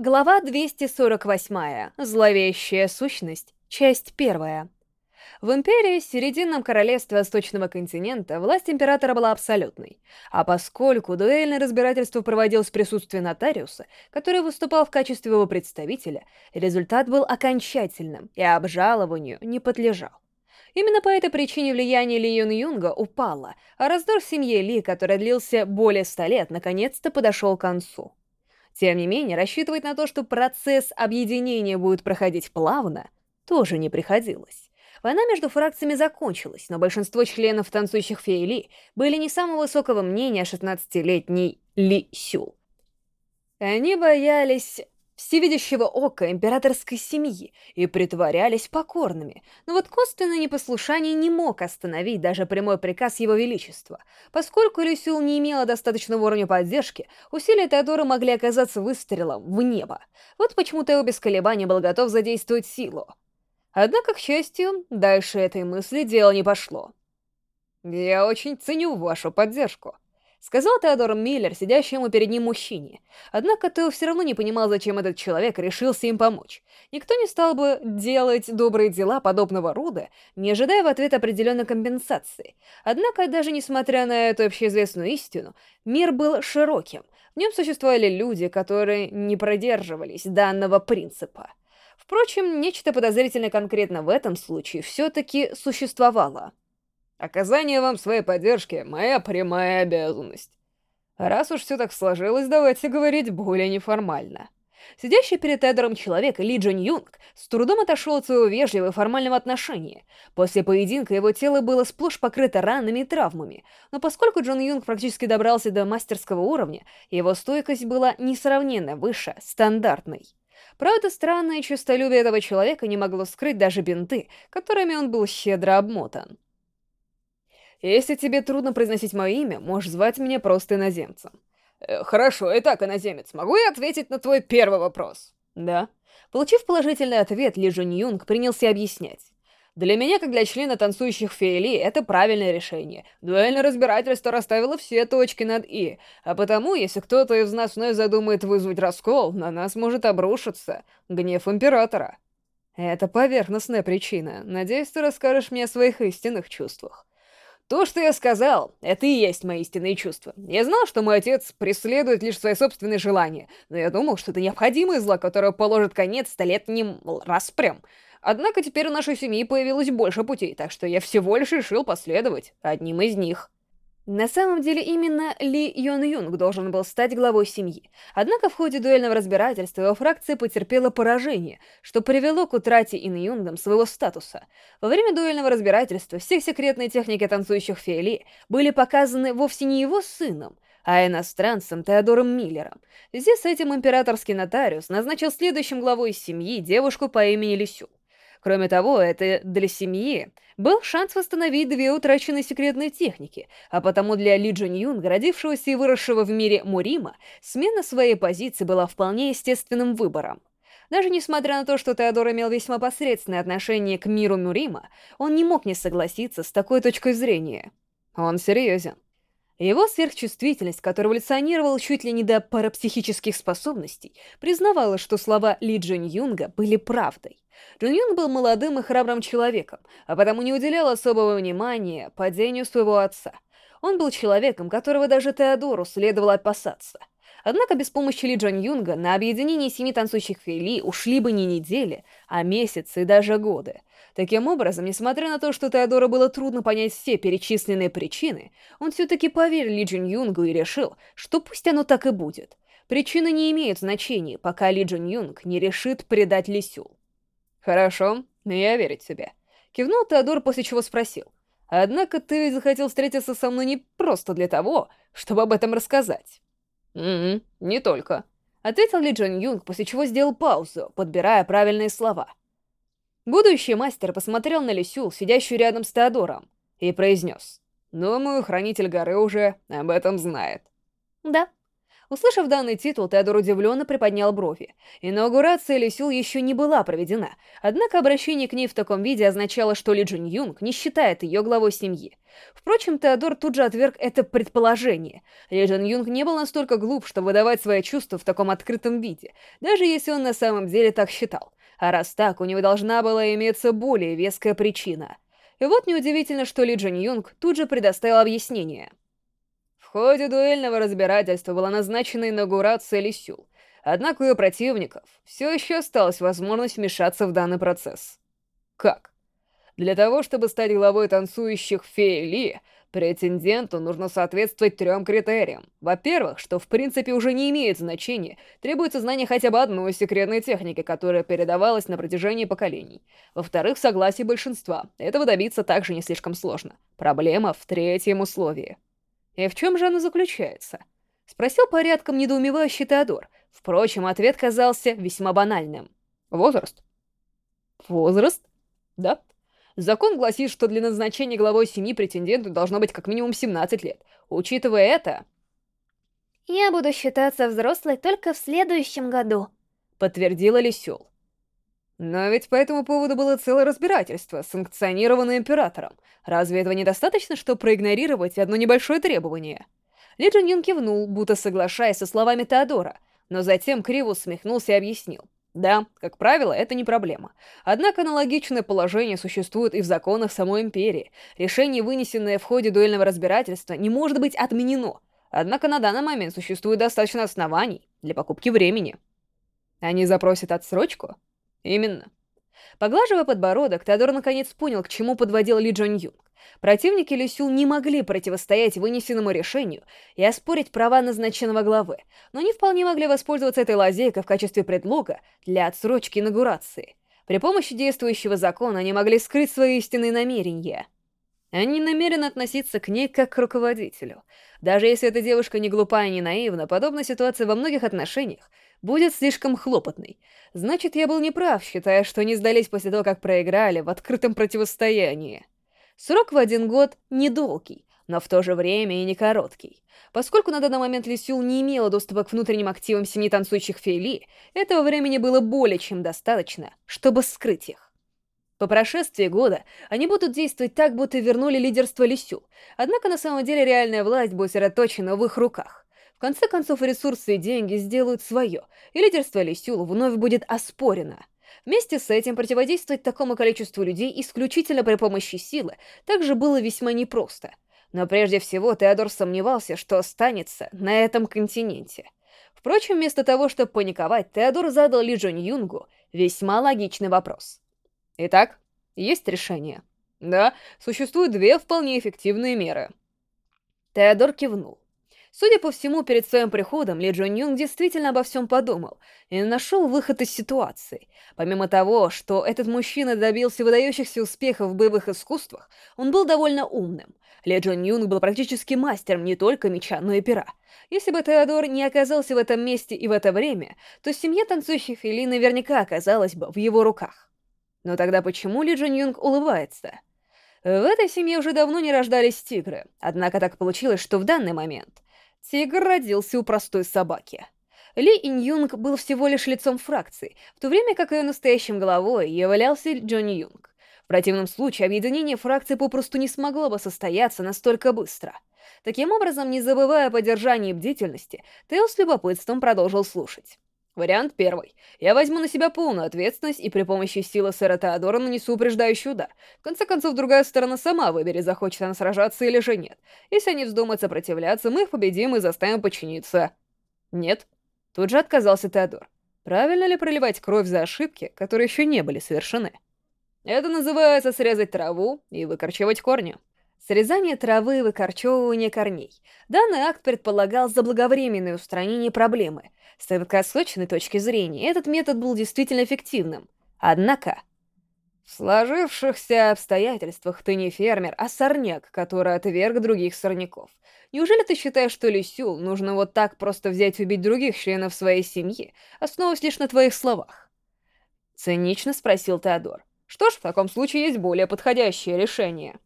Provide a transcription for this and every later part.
Глава 248. Зловещая сущность. Часть первая. В империи, серединном королевстве Восточного континента, власть императора была абсолютной. А поскольку дуэльное разбирательство проводилось в присутствии нотариуса, который выступал в качестве его представителя, результат был окончательным и обжалованию не подлежал. Именно по этой причине влияние Ли Юн Юнга упало, а раздор в семье Ли, который длился более ста лет, наконец-то подошел к концу. Тем не менее, рассчитывать на то, что процесс объединения будет проходить плавно, тоже не приходилось. Война между фракциями закончилась, но большинство членов танцующих фей Ли были не самого высокого мнения о 16-летней Ли Сюл. Они боялись всевидящего ока императорской семьи и притворялись покорными, но вот косвенное непослушание не мог остановить даже прямой приказ его величества. Поскольку Люсюл не имела достаточного уровня поддержки, усилия Теодора могли оказаться выстрелом в небо. Вот почему Тео без колебаний был готов задействовать силу. Однако, к счастью, дальше этой мысли дело не пошло. «Я очень ценю вашу поддержку», — сказал Теодор Миллер, сидящему перед ним мужчине. Однако Тео все равно не понимал, зачем этот человек решился им помочь. Никто не стал бы делать добрые дела подобного рода, не ожидая в ответ определенной компенсации. Однако, даже несмотря на эту общеизвестную истину, мир был широким. В нем существовали люди, которые не продерживались данного принципа. Впрочем, нечто подозрительное конкретно в этом случае все-таки существовало. Оказание вам своей поддержки — моя прямая обязанность. Раз уж все так сложилось, давайте говорить более неформально. Сидящий перед Эдером человек Ли Джон Юнг с трудом отошел от своего вежливого и формального отношения. После поединка его тело было сплошь покрыто ранами и травмами, но поскольку Джон Юнг практически добрался до мастерского уровня, его стойкость была несравненно выше стандартной. Правда, странное честолюбие этого человека не могло скрыть даже бинты, которыми он был щедро обмотан. Если тебе трудно произносить мое имя, можешь звать меня просто иноземцем. Э, хорошо, итак, иноземец, могу я ответить на твой первый вопрос? Да. Получив положительный ответ, Ли Жун Юнг принялся объяснять. Для меня, как для члена танцующих фейли, это правильное решение. Дуэльное разбирательство расставило все точки над «и», а потому, если кто-то из нас вновь задумает вызвать раскол, на нас может обрушиться гнев Императора. Это поверхностная причина. Надеюсь, ты расскажешь мне о своих истинных чувствах. То, что я сказал, это и есть мои истинные чувства. Я знал, что мой отец преследует лишь свои собственные желания, но я думал, что это необходимое зло, которое положит конец столетним распрям. Однако теперь у нашей семьи появилось больше путей, так что я всего лишь решил последовать одним из них. На самом деле именно Ли Йон Юнг должен был стать главой семьи. Однако в ходе дуэльного разбирательства его фракция потерпела поражение, что привело к утрате Ин Юнгом своего статуса. Во время дуэльного разбирательства все секретные техники танцующих феи были показаны вовсе не его сыном, а иностранцем Теодором Миллером. Здесь с этим императорский нотариус назначил следующим главой семьи девушку по имени Лисю. Кроме того, это для семьи был шанс восстановить две утраченные секретные техники, а потому для Ли Джун Юн, родившегося и выросшего в мире Мурима, смена своей позиции была вполне естественным выбором. Даже несмотря на то, что Теодор имел весьма посредственное отношение к миру Мурима, он не мог не согласиться с такой точкой зрения. Он серьезен. Его сверхчувствительность, которая эволюционировала чуть ли не до парапсихических способностей, признавала, что слова Ли Джун Юнга были правдой. Джун Юнг был молодым и храбрым человеком, а потому не уделял особого внимания падению своего отца. Он был человеком, которого даже Теодору следовало опасаться. Однако без помощи Ли Джон Юнга на объединение семи танцующих фейли ушли бы не недели, а месяцы и даже годы. Таким образом, несмотря на то, что Теодору было трудно понять все перечисленные причины, он все-таки поверил Ли Джун Юнгу и решил, что пусть оно так и будет. Причины не имеют значения, пока Ли Джун Юнг не решит предать Ли Сюл. «Хорошо, я верю тебе», — кивнул Теодор, после чего спросил. «Однако ты ведь захотел встретиться со мной не просто для того, чтобы об этом рассказать». «Угу, не только», — ответил Ли Джон Юнг, после чего сделал паузу, подбирая правильные слова. Будущий мастер посмотрел на Лисюл, сидящую рядом с Теодором, и произнес. «Думаю, Хранитель горы уже об этом знает». «Да». Услышав данный титул, Теодор удивленно приподнял брови. Инаугурация Лисюл еще не была проведена, однако обращение к ней в таком виде означало, что Ли Джун Юнг не считает ее главой семьи. Впрочем, Теодор тут же отверг это предположение. Ли Джун Юнг не был настолько глуп, чтобы выдавать свои чувства в таком открытом виде, даже если он на самом деле так считал. А раз так, у него должна была иметься более веская причина. И вот неудивительно, что Ли Джун Юнг тут же предоставил объяснение. В ходе дуэльного разбирательства была назначена инаугурация Лисюл, однако у ее противников все еще осталась возможность вмешаться в данный процесс. Как? Для того, чтобы стать главой танцующих фей Ли, претенденту нужно соответствовать трем критериям. Во-первых, что в принципе уже не имеет значения, требуется знание хотя бы одной секретной техники, которая передавалась на протяжении поколений. Во-вторых, согласие большинства. Этого добиться также не слишком сложно. Проблема в третьем условии. «И в чем же оно заключается?» — спросил порядком недоумевающий Теодор. Впрочем, ответ казался весьма банальным. «Возраст». «Возраст?» «Да». Закон гласит, что для назначения главой семьи претенденту должно быть как минимум 17 лет. Учитывая это... «Я буду считаться взрослой только в следующем году», — подтвердила Лисюл. Но ведь по этому поводу было целое разбирательство, санкционированное Императором. Разве этого недостаточно, чтобы проигнорировать одно небольшое требование? Ли Джин Юн кивнул, будто соглашаясь со словами Теодора, но затем криво усмехнулся и объяснил. Да, как правило, это не проблема. Однако аналогичное положение существует и в законах самой Империи. Решение, вынесенное в ходе дуэльного разбирательства, не может быть отменено. Однако на данный момент существует достаточно оснований для покупки времени. Они запросят отсрочку? Именно. Поглаживая подбородок, Теодор наконец понял, к чему подводил Ли Джон Юнг. Противники Ли Сюл не могли противостоять вынесенному решению и оспорить права назначенного главы, но они вполне могли воспользоваться этой лазейкой в качестве предлога для отсрочки инаугурации. При помощи действующего закона они могли скрыть свои истинные намерения. Они намерены относиться к ней как к руководителю. Даже если эта девушка не глупа и не наивна, подобная ситуация во многих отношениях будет слишком хлопотной. Значит, я был неправ, считая, что они сдались после того, как проиграли в открытом противостоянии. Срок в один год недолгий, но в то же время и не короткий. Поскольку на данный момент Лисюл не имела доступа к внутренним активам семьи танцующих фейли, этого времени было более чем достаточно, чтобы скрыть их. По прошествии года они будут действовать так, будто вернули лидерство Лисюл, однако на самом деле реальная власть будет сосредоточена в их руках. В конце концов, ресурсы и деньги сделают свое, и лидерство Лисюл вновь будет оспорено. Вместе с этим противодействовать такому количеству людей исключительно при помощи силы также было весьма непросто. Но прежде всего Теодор сомневался, что останется на этом континенте. Впрочем, вместо того, чтобы паниковать, Теодор задал Ли Джон Юнгу весьма логичный вопрос. Итак, есть решение? Да, существуют две вполне эффективные меры. Теодор кивнул. Судя по всему, перед своим приходом Ли Джон Юнг действительно обо всем подумал и нашел выход из ситуации. Помимо того, что этот мужчина добился выдающихся успехов в боевых искусствах, он был довольно умным. Ли Джон Юнг был практически мастером не только меча, но и пера. Если бы Теодор не оказался в этом месте и в это время, то семья танцующих Фили наверняка оказалась бы в его руках. Но тогда почему Ли Джон Юнг улыбается? В этой семье уже давно не рождались тигры, однако так получилось, что в данный момент Тигр родился у простой собаки. Ли Инь Юнг был всего лишь лицом фракции, в то время как ее настоящим главой являлся Джонни Юнг. В противном случае объединение фракции попросту не смогло бы состояться настолько быстро. Таким образом, не забывая о поддержании бдительности, Тео с любопытством продолжил слушать. Вариант первый. Я возьму на себя полную ответственность и при помощи силы сэра Теодора нанесу упреждающий удар. В конце концов, другая сторона сама выберет, захочет она сражаться или же нет. Если они вздумают сопротивляться, мы их победим и заставим подчиниться. Нет. Тут же отказался Теодор. Правильно ли проливать кровь за ошибки, которые еще не были совершены? Это называется срезать траву и выкорчевать корни. Срезание травы и выкорчевывание корней. Данный акт предполагал заблаговременное устранение проблемы. С краткосрочной точки зрения, этот метод был действительно эффективным. Однако, в сложившихся обстоятельствах ты не фермер, а сорняк, который отверг других сорняков. Неужели ты считаешь, что Лисюл нужно вот так просто взять и убить других членов своей семьи, основываясь лишь на твоих словах? Цинично спросил Теодор. Что ж, в таком случае есть более подходящее решение.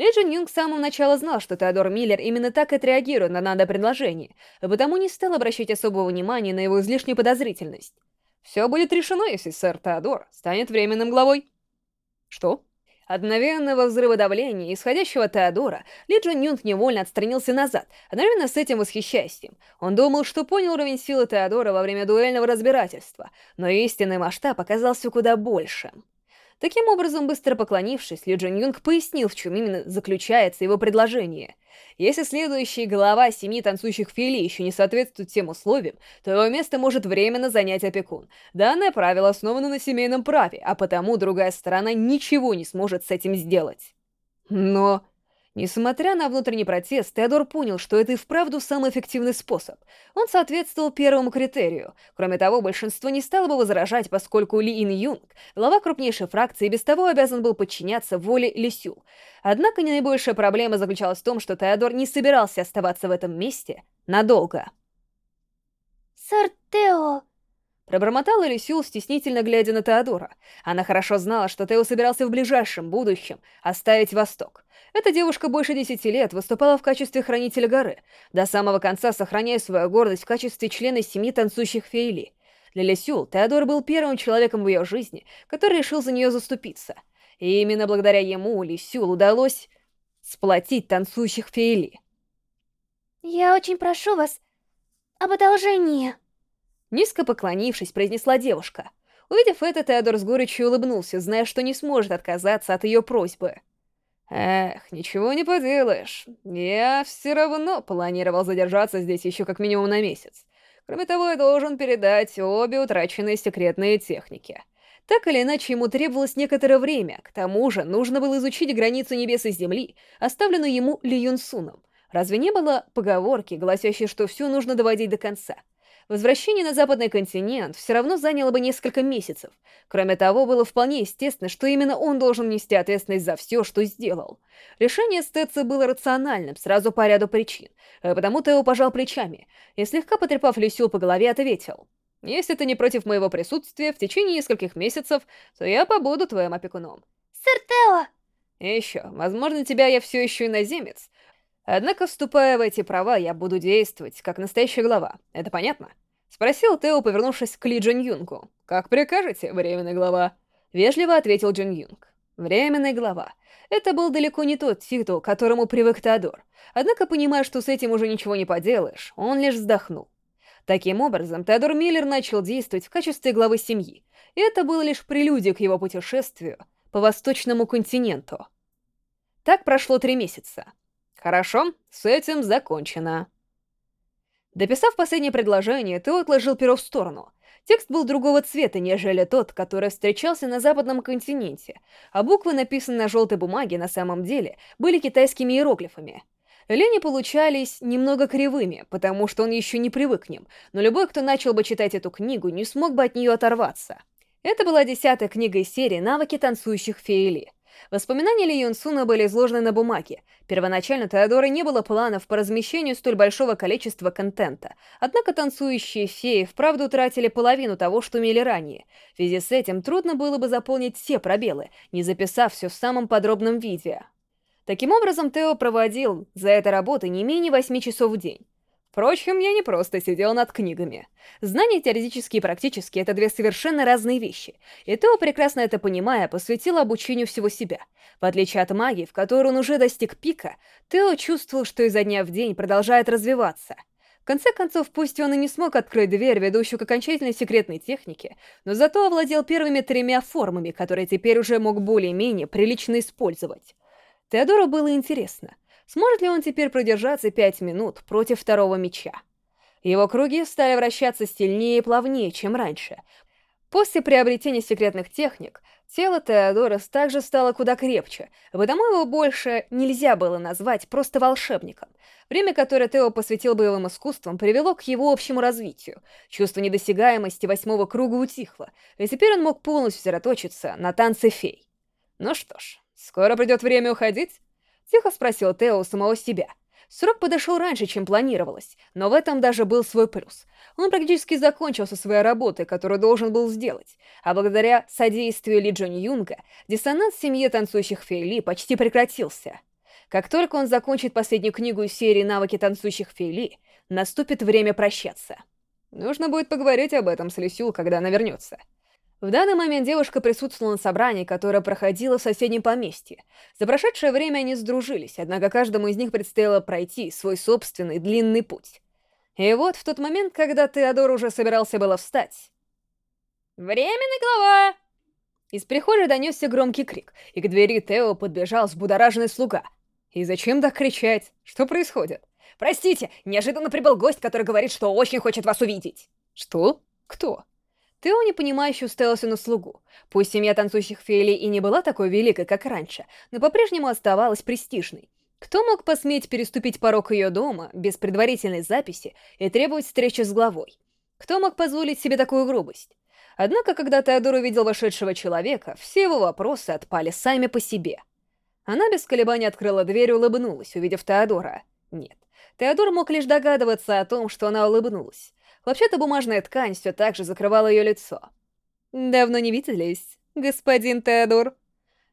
Ли Джин Юнг с самого начала знал, что Теодор Миллер именно так отреагирует на надо предложение, и потому не стал обращать особого внимания на его излишнюю подозрительность. Все будет решено, если сэр Теодор станет временным главой. Что? От мгновенного взрыва давления, исходящего от Теодора, Ли Джон Юнг невольно отстранился назад, одновременно с этим восхищаясь им. Он думал, что понял уровень силы Теодора во время дуэльного разбирательства, но истинный масштаб оказался куда большим. Таким образом, быстро поклонившись, Ли Джин Юнг пояснил, в чем именно заключается его предложение. Если следующий глава семьи танцующих филий еще не соответствует всем условиям, то его место может временно занять опекун. Данное правило основано на семейном праве, а потому другая сторона ничего не сможет с этим сделать. Но... Несмотря на внутренний протест, Теодор понял, что это и вправду самый эффективный способ. Он соответствовал первому критерию. Кроме того, большинство не стало бы возражать, поскольку Ли Ин Юнг, глава крупнейшей фракции, без того обязан был подчиняться воле Ли Сю. Однако не наибольшая проблема заключалась в том, что Теодор не собирался оставаться в этом месте надолго. «Сэр Тео...» Пробормотала Люсюл, стеснительно глядя на Теодора. Она хорошо знала, что Тео собирался в ближайшем будущем оставить Восток. Эта девушка больше десяти лет выступала в качестве хранителя горы, до самого конца сохраняя свою гордость в качестве члена семьи танцующих фейли. Для Лесюл Теодор был первым человеком в ее жизни, который решил за нее заступиться. И именно благодаря ему Лесюл удалось сплотить танцующих фейли. «Я очень прошу вас об одолжении». Низко поклонившись, произнесла девушка. Увидев это, Теодор с горечью улыбнулся, зная, что не сможет отказаться от ее просьбы. Эх, ничего не поделаешь. Я все равно планировал задержаться здесь еще как минимум на месяц. Кроме того, я должен передать обе утраченные секретные техники. Так или иначе, ему требовалось некоторое время, к тому же нужно было изучить границу небес и земли, оставленную ему Ли Юн Суном. Разве не было поговорки, гласящей, что все нужно доводить до конца? Возвращение на западный континент все равно заняло бы несколько месяцев. Кроме того, было вполне естественно, что именно он должен нести ответственность за все, что сделал. Решение Стэца было рациональным, сразу по ряду причин, а потому Тео пожал плечами и, слегка потрепав Люсю по голове, ответил. «Если ты не против моего присутствия в течение нескольких месяцев, то я побуду твоим опекуном». «Сэр Тео!» И еще, возможно, тебя я все еще иноземец, Однако, вступая в эти права, я буду действовать как настоящая глава. Это понятно? Спросил Тео, повернувшись к Ли Джин Юнгу. «Как прикажете, временный глава?» Вежливо ответил Джин Юнг. «Временный глава». Это был далеко не тот титул, к которому привык Теодор. Однако, понимая, что с этим уже ничего не поделаешь, он лишь вздохнул. Таким образом, Теодор Миллер начал действовать в качестве главы семьи, и это было лишь прелюдией к его путешествию по восточному континенту. Так прошло три месяца. Хорошо, с этим закончено. Дописав последнее предложение, ты отложил перо в сторону. Текст был другого цвета, нежели тот, который встречался на западном континенте, а буквы, написанные на желтой бумаге, на самом деле, были китайскими иероглифами. Лени получались немного кривыми, потому что он еще не привык к ним, но любой, кто начал бы читать эту книгу, не смог бы от нее оторваться. Это была десятая книга из серии «Навыки танцующих феили». Воспоминания Ли Юнсуна были изложены на бумаге. Первоначально Теодора не было планов по размещению столь большого количества контента. Однако танцующие феи вправду утратили половину того, что имели ранее. В связи с этим трудно было бы заполнить все пробелы, не записав все в самом подробном виде. Таким образом, Тео проводил за этой работой не менее 8 часов в день. Впрочем, я не просто сидел над книгами. Знания теоретические и практические — это две совершенно разные вещи. И Тео, прекрасно это понимая, посвятил обучению всего себя. В отличие от магии, в которой он уже достиг пика, Тео чувствовал, что изо дня в день продолжает развиваться. В конце концов, пусть он и не смог открыть дверь, ведущую к окончательной секретной технике, но зато овладел первыми тремя формами, которые теперь уже мог более-менее прилично использовать. Теодору было интересно — Сможет ли он теперь продержаться пять минут против второго меча? Его круги стали вращаться сильнее и плавнее, чем раньше. После приобретения секретных техник, тело Теодорас также стало куда крепче, потому его больше нельзя было назвать просто волшебником. Время, которое Тео посвятил боевым искусствам, привело к его общему развитию. Чувство недосягаемости восьмого круга утихло, и теперь он мог полностью сосредоточиться на танце фей. Ну что ж, скоро придет время уходить? Тихо спросил Тео у самого себя. Срок подошел раньше, чем планировалось, но в этом даже был свой плюс. Он практически закончил со своей работой, которую должен был сделать, а благодаря содействию Ли Джон Юнга диссонанс в семье танцующих Фейли почти прекратился. Как только он закончит последнюю книгу из серии «Навыки танцующих фейли», наступит время прощаться. Нужно будет поговорить об этом с Люсюл, когда она вернется. В данный момент девушка присутствовала на собрании, которое проходило в соседнем поместье. За прошедшее время они сдружились, однако каждому из них предстояло пройти свой собственный длинный путь. И вот в тот момент, когда Теодор уже собирался было встать... «Временный глава!» Из прихожей донесся громкий крик, и к двери Тео подбежал взбудораженный слуга. И зачем так кричать? Что происходит? «Простите, неожиданно прибыл гость, который говорит, что очень хочет вас увидеть!» «Что? Кто?» Тео непонимающе уставился на слугу. Пусть семья танцующих фейлей и не была такой великой, как раньше, но по-прежнему оставалась престижной. Кто мог посметь переступить порог ее дома без предварительной записи и требовать встречи с главой? Кто мог позволить себе такую грубость? Однако, когда Теодор увидел вошедшего человека, все его вопросы отпали сами по себе. Она без колебаний открыла дверь и улыбнулась, увидев Теодора. Нет, Теодор мог лишь догадываться о том, что она улыбнулась. Вообще-то бумажная ткань все так же закрывала ее лицо. «Давно не виделись, господин Теодор?»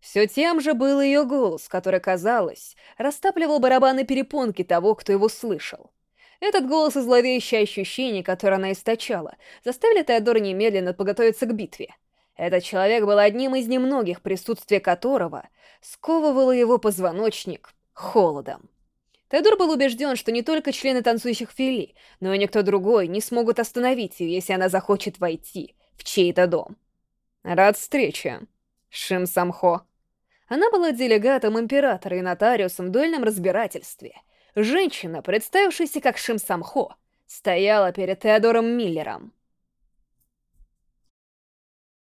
Все тем же был ее голос, который, казалось, растапливал барабаны перепонки того, кто его слышал. Этот голос и зловещее ощущение, которое она источала, заставили Теодора немедленно подготовиться к битве. Этот человек был одним из немногих, присутствие которого сковывало его позвоночник холодом. Теодор был убежден, что не только члены танцующих фили, но и никто другой не смогут остановить ее, если она захочет войти в чей-то дом. Рад встрече, Шим Самхо. Она была делегатом императора и нотариусом в дуэльном разбирательстве. Женщина, представившаяся как Шим Самхо, стояла перед Теодором Миллером.